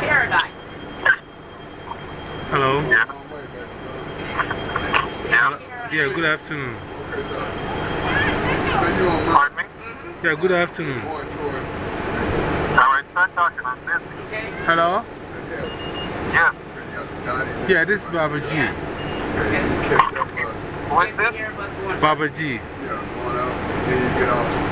paradise. Hello? Yeah. Yeah, good afternoon. Pardon me? Yeah, good afternoon. How start talking, I'm busy. Hello? Yes. Yeah, this is Baba G. Who is this? Baba G. Yeah, come on out, then you get off.